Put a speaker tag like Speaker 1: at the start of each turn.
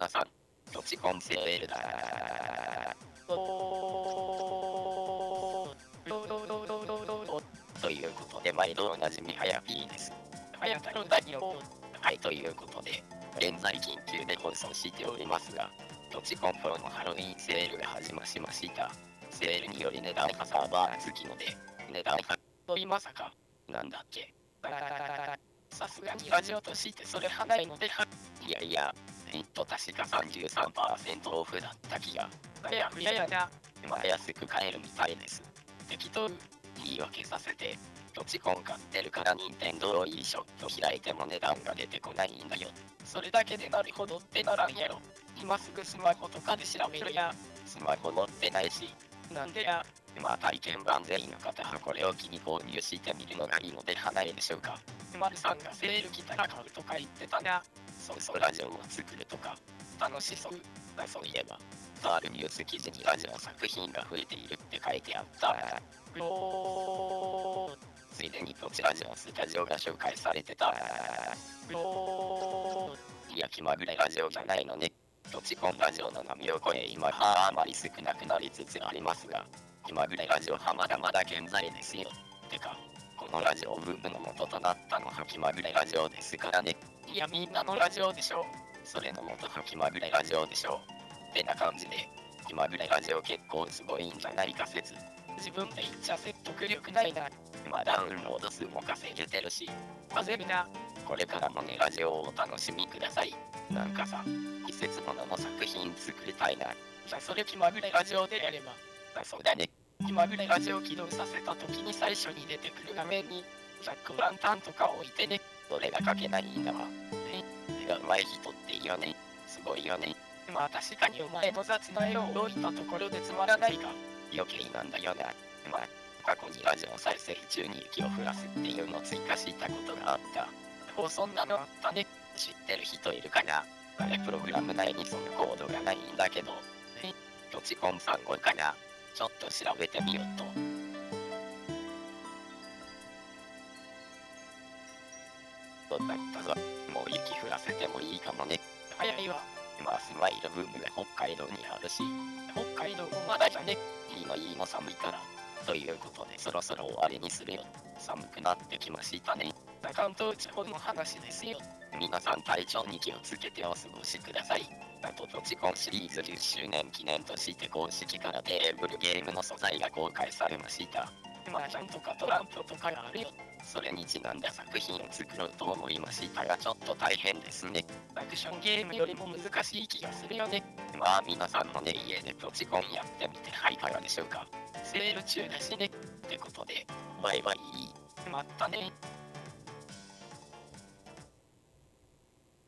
Speaker 1: 皆さん、土地コンセールだ。ということで、毎度おなじみ、はやぴーです。はやたるだよ。はい、ということで、現在緊急で放送しておりますが、土地コン4のハロウィンセールが始まりました。セールにより値段がサーバー付きので、値段がと言いまさか、なんだっけ？さすがにラジオとしてそれはないので、いやいや、確か33%オフだった気が。いやいやいやな、まあ安く買えるみたいです。適当言い訳させて、土地コン買ってるから任天堂 e ショップ開いても値段が出てこないんだよ。それだけでなるほどってならんやろ。今すぐスマホとかで調べるや。スマホ持ってないし。なんでや。まあ体験版全員の方はこれを機に購入してみるのがいいのではないでしょうか。丸さんがセール来たら買うとか言ってたな。そうそうラジオを作るとか。楽しそう。あそういえば。とあるニュース記事にラジオ作品が増えているって書いてあった。ついでにこちらジオスタジオが紹介されてた。いや、気まぐれラジオじゃないのね。土地コンラジオの波を超え、今はあまり少なくなりつつありますが、気まぐれラジオはまだまだ健在ですよ。てか、のラジオブームの元となったのは気まぐれラジオですからね。いや、みんなのラジオでしょ。それの元は気まぐれラジオでしょ。ってな感じで、気まぐれラジオ結構すごいんじゃないか説。自分で言っちゃ説得力ないな。まあダウンロード数も稼げてるし、焦るな。これからもね、ラジオをお楽しみください。なんかさ、季節ものの作品作りたいな。じゃあそれ気まぐれラジオでやれば。あそうだね。気まぐれラジオ起動させた時に最初に出てくる画面に、ジャックランタンとか置いてね。どれが書けないんだわ。え、絵が上手い人っていいよね。すごいよね。まあ確かにお前の雑な絵を置いたところでつまらないが、余計なんだよな。まあ、過去にラジオ再生中に雪を降らすっていうのを追加したことがあった。もうそんなのあったね。知ってる人いるかなあれプログラム内にそのコードがないんだけど、え、土地コンさん語かなちょっと調べてみようと。そうだったぞ。もう雪降らせてもいいかもね。早いわ。まあスマイルブームが北海道にあるし、北海道もまだじゃね。いいのいいの寒いから。ということでそろそろ終わりにするよ。寒くなってきましたね。関東地方の話ですよ。皆さん体調に気をつけてお過ごしください。あと、土地コンシリーズ10周年記念として公式からテーブルゲームの素材が公開されました。麻雀とかトランプとかがあるよ。それにちなんだ作品を作ろうと思いましたが、ちょっと大変ですね。アクションゲームよりも難しい気がするよね。まあ、皆さんもね、家で土地コンやってみてはいかがでしょうか。セール中だしね。ってことで、バイバイ。またね。